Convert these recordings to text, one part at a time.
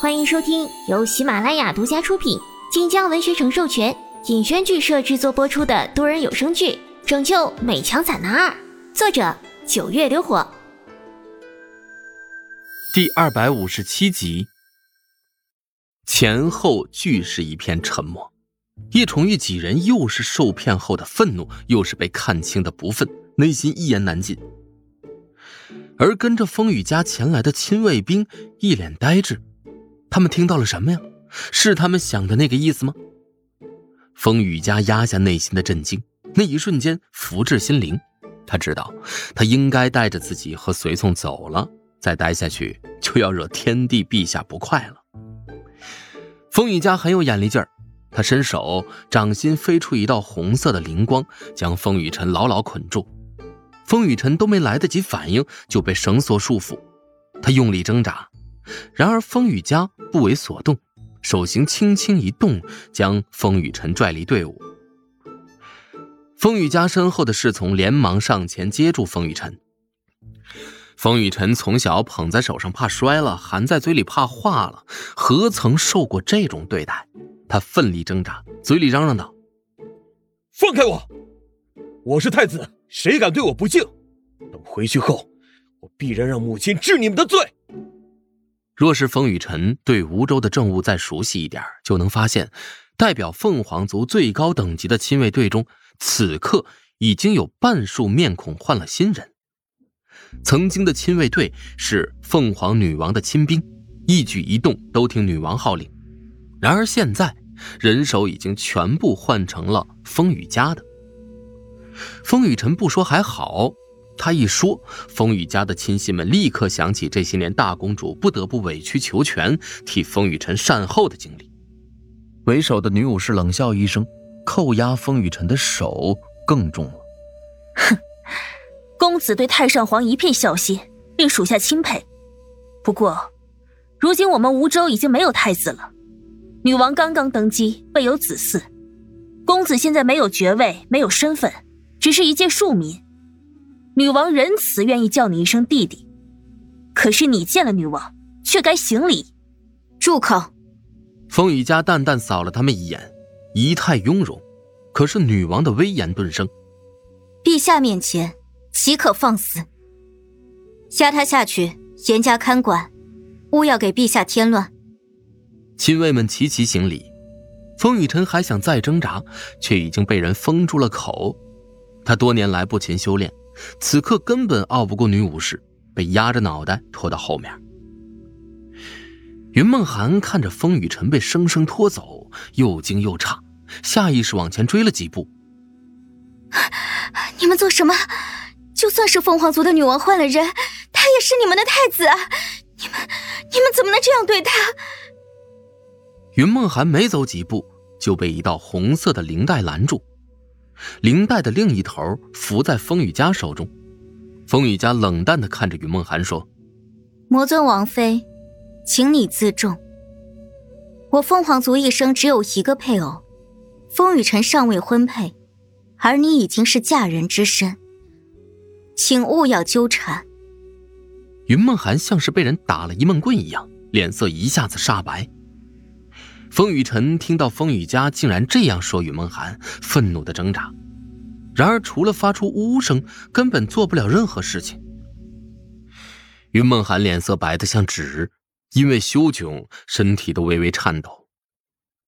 欢迎收听由喜马拉雅独家出品、晋江文学城授权、尹轩剧社制作播出的多人有声剧《拯救美强惨男二》，作者九月流火，第二百五十七集。前后俱是一片沉默。叶崇玉几人又是受骗后的愤怒，又是被看清的不忿，内心一言难尽。而跟着风雨家前来的亲卫兵一脸呆滞，他们听到了什么呀？是他们想的那个意思吗？风雨家压下内心的震惊，那一瞬间福至心灵，他知道他应该带着自己和随从走了，再待下去就要惹天帝陛下不快了。风雨家很有眼力劲儿，他伸手，掌心飞出一道红色的灵光，将风雨尘牢牢捆住。风雨尘都没来得及反应，就被绳索束缚。他用力挣扎，然而风雨家不为所动，手型轻轻一动，将风雨尘拽离队伍。风雨家身后的侍从连忙上前接住风雨尘。风雨尘从小捧在手上怕摔了，含在嘴里怕化了，何曾受过这种对待？他奋力挣扎，嘴里嚷嚷道：“放开我！我是太子。”谁敢对我不敬？等回去后，我必然让母亲治你们的罪。若是风雨尘对梧州的政务再熟悉一点，就能发现，代表凤凰族最高等级的亲卫队中，此刻已经有半数面孔换了新人。曾经的亲卫队是凤凰女王的亲兵，一举一动都听女王号令。然而现在，人手已经全部换成了风雨家的。风雨尘不说还好，他一说，风雨家的亲信们立刻想起这些年大公主不得不委曲求全替风雨晨善后的经历。为首的女武士冷笑一声，扣押风雨晨的手更重了。哼，公子对太上皇一片孝心，令属下钦佩。不过，如今我们梧州已经没有太子了，女王刚刚登基，未有子嗣，公子现在没有爵位，没有身份。只是一介庶民，女王仁慈，愿意叫你一声弟弟。可是你见了女王，却该行礼。住口！风雨家淡淡扫了他们一眼，仪态雍容。可是女王的威严顿生。陛下面前，岂可放肆？押他下去，严加看管，勿要给陛下添乱。亲卫们齐齐行礼。风雨辰还想再挣扎，却已经被人封住了口。他多年来不勤修炼，此刻根本拗不过女武士，被压着脑袋拖到后面。云梦涵看着风雨尘被生生拖走，又惊又诧，下意识往前追了几步。你们做什么？就算是凤凰族的女王换了人，她也是你们的太子啊！你们，你们怎么能这样对她？云梦涵没走几步，就被一道红色的灵带拦住。灵带的另一头伏在风雨家手中，风雨家冷淡的看着云梦涵说：“魔尊王妃，请你自重。我凤凰族一生只有一个配偶，风雨辰尚未婚配，而你已经是嫁人之身，请勿要纠缠。”云梦涵像是被人打了一闷棍一样，脸色一下子煞白。风雨尘听到风雨家竟然这样说，雨梦寒愤怒的挣扎，然而除了发出呜呜声，根本做不了任何事情。云梦寒脸色白得像纸，因为羞窘，身体都微微颤抖。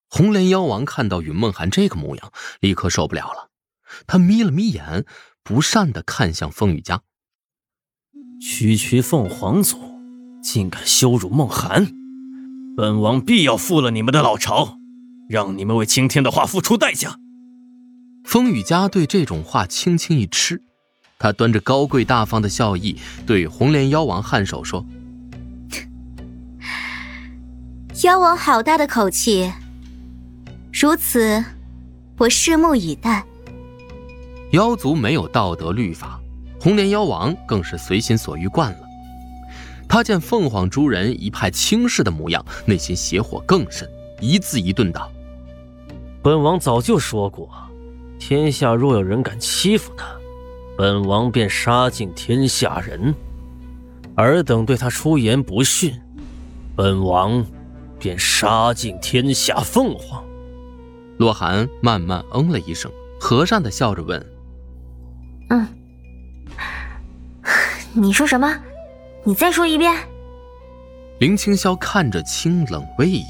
红莲妖王看到云梦寒这个模样，立刻受不了了，他眯了眯眼，不善的看向风雨家：“区区凤凰族，竟敢羞辱梦寒！”本王必要复了你们的老巢，让你们为今天的话付出代价。风雨家对这种话轻轻一吃，他端着高贵大方的笑意对红莲妖王颔首说：“妖王好大的口气，如此，我拭目以待。”妖族没有道德律法，红莲妖王更是随心所欲惯了。他见凤凰诸人一派轻视的模样，内心邪火更甚，一字一顿道：“本王早就说过，天下若有人敢欺负他，本王便杀尽天下人。尔等对他出言不逊，本王便杀尽天下凤凰。洛寒慢慢嗯了一声，和善的笑着问：“嗯，你说什么？你再说一遍。”林青霄看着清冷威仪，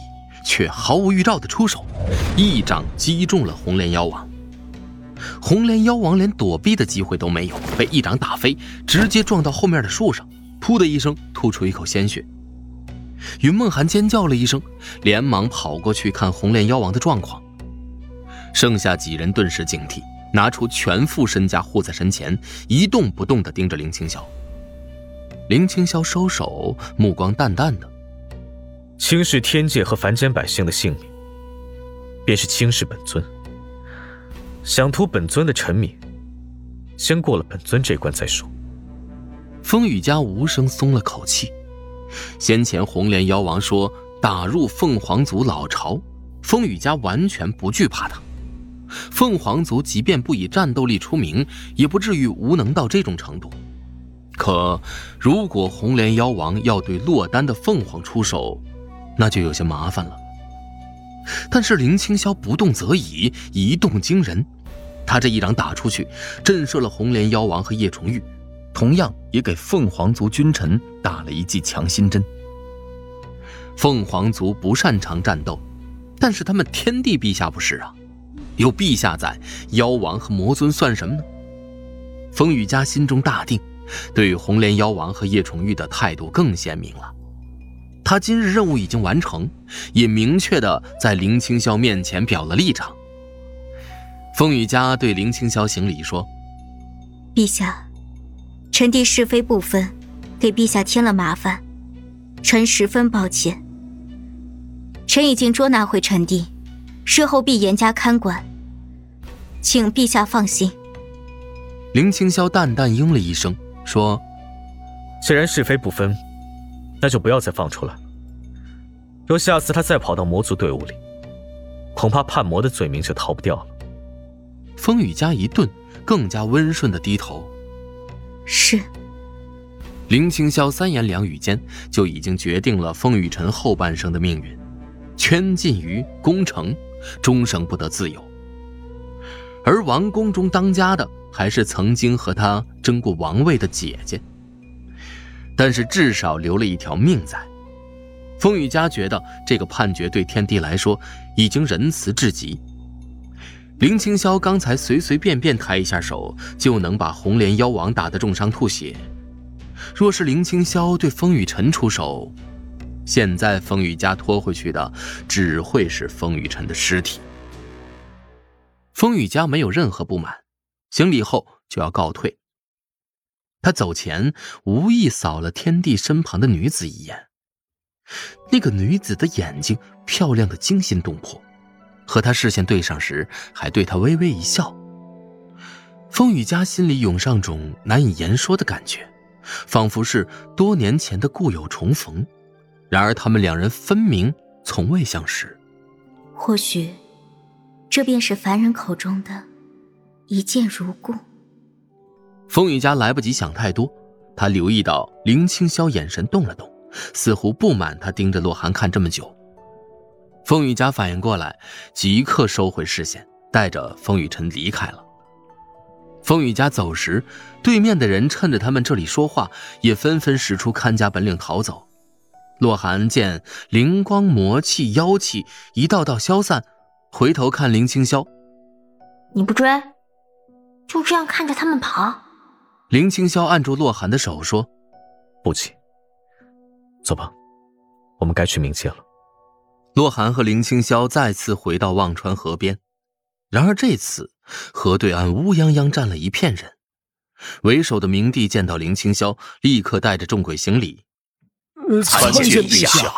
却毫无预兆的出手，一掌击中了红莲妖王。红莲妖王连躲避的机会都没有，被一掌打飞，直接撞到后面的树上，噗的一声吐出一口鲜血。云梦寒尖叫了一声，连忙跑过去看红莲妖王的状况。剩下几人顿时警惕，拿出全副身家护在身前，一动不动地盯着林青霄。林青霄收手，目光淡淡的：“轻视天界和凡间百姓的性命，便是轻视本尊。想图本尊的臣民，先过了本尊这关再说。”风雨家无声松了口气。先前红莲妖王说打入凤凰族老巢，风雨家完全不惧怕他。凤凰族即便不以战斗力出名，也不至于无能到这种程度。可如果红莲妖王要对落单的凤凰出手，那就有些麻烦了。但是林青霄不动则已，一动惊人。他这一掌打出去，震慑了红莲妖王和叶重玉，同样也给凤凰族君臣打了一剂强心针。凤凰族不擅长战斗，但是他们天帝陛下不是啊。有陛下在，妖王和魔尊算什么呢？风雨家心中大定，对于红莲妖王和叶崇玉的态度更鲜明了。他今日任务已经完成，也明确的在林青霄面前表了立场。风雨家对林青霄行礼说：“陛下，臣弟是非不分，给陛下添了麻烦，臣十分抱歉。臣已经捉拿回臣弟。”事后必严加看管，请陛下放心。林青霄淡淡应了一声，说：“既然是非不分，那就不要再放出来。若下次他再跑到魔族队伍里，恐怕叛魔的罪名就逃不掉了。”风雨家一顿，更加温顺的低头：“是。”林青霄三言两语间，就已经决定了风雨尘后半生的命运，圈禁于宫城。终生不得自由，而王宫中当家的还是曾经和他争过王位的姐姐。但是至少留了一条命在。风雨家觉得这个判决对天帝来说已经仁慈至极。林青霄刚才随随便便抬一下手就能把红莲妖王打得重伤吐血，若是林青霄对风雨尘出手，现在风雨家拖回去的只会是风雨尘的尸体。风雨家没有任何不满，行礼后就要告退。他走前无意扫了天帝身旁的女子一眼，那个女子的眼睛漂亮的惊心动魄，和他视线对上时还对他微微一笑。风雨家心里涌上种难以言说的感觉，仿佛是多年前的故友重逢。然而，他们两人分明从未相识。或许，这便是凡人口中的一见如故。风雨家来不及想太多，他留意到林青霄眼神动了动，似乎不满他盯着洛寒看这么久。风雨家反应过来，即刻收回视线，带着风雨尘离开了。风雨家走时，对面的人趁着他们这里说话，也纷纷使出看家本领逃走。洛寒见灵光魔气妖气一道道消散，回头看林青霄：“你不追，就这样看着他们跑？”林青霄按住洛寒的手说：“不急，走吧，我们该去冥界了。”洛寒和林青霄再次回到忘川河边，然而这次河对岸乌泱泱站了一片人。为首的明帝见到林青霄，立刻带着众鬼行礼。参见陛下。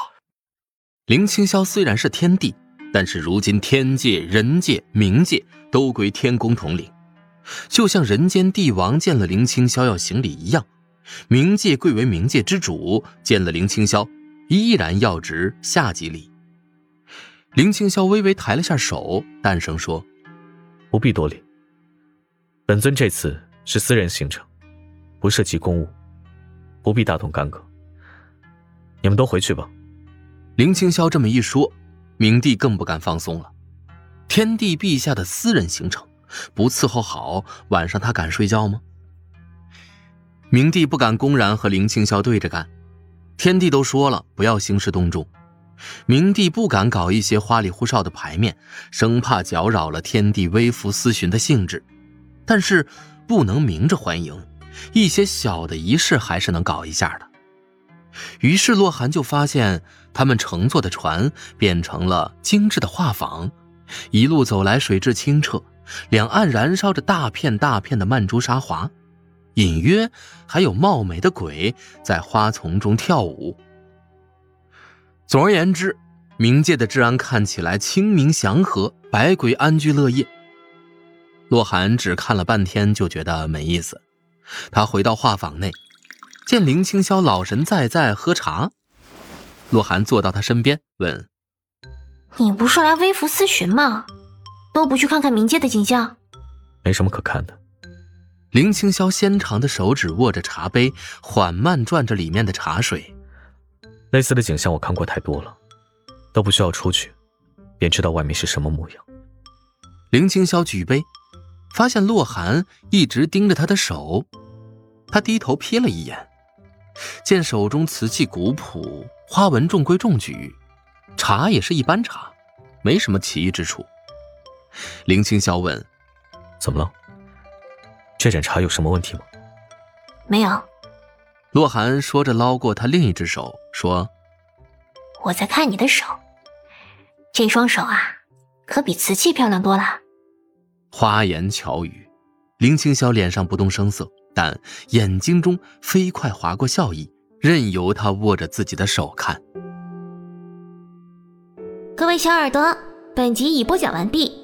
林青霄虽然是天帝，但是如今天界、人界、冥界都归天宫统领，就像人间帝王见了林青霄要行礼一样，冥界贵为冥界之主，见了林青霄依然要执下级礼。林青霄微微抬了下手，淡声说：“不必多礼。本尊这次是私人行程，不涉及公务，不必大动干戈。”你们都回去吧，林青霄这么一说，明帝更不敢放松了。天帝陛下的私人行程，不伺候好，晚上他敢睡觉吗？明帝不敢公然和林青霄对着干，天帝都说了不要兴师动众，明帝不敢搞一些花里胡哨的牌面，生怕搅扰了天帝微服私巡的兴致。但是不能明着欢迎，一些小的仪式还是能搞一下的。于是洛寒就发现，他们乘坐的船变成了精致的画舫，一路走来水质清澈，两岸燃烧着大片大片的曼珠沙华，隐约还有貌美的鬼在花丛中跳舞。总而言之，冥界的治安看起来清明祥和，百鬼安居乐业。洛寒只看了半天，就觉得没意思。他回到画舫内。见林青霄老神在在喝茶，洛寒坐到他身边问：“你不是来微服私巡吗？都不去看看冥界的景象？”没什么可看的。林青霄纤长的手指握着茶杯，缓慢转着里面的茶水。类似的景象我看过太多了，都不需要出去，便知道外面是什么模样。林青霄举杯，发现洛寒一直盯着他的手，他低头瞥了一眼。见手中瓷器古朴，花纹中规中矩，茶也是一般茶，没什么奇异之处。林青霄问：“怎么了？这盏茶有什么问题吗？”“没有。”洛寒说着，捞过他另一只手，说：“我在看你的手，这双手啊，可比瓷器漂亮多了。”花言巧语，林青霄脸上不动声色。但眼睛中飞快划过笑意，任由他握着自己的手看。各位小耳朵，本集已播讲完毕，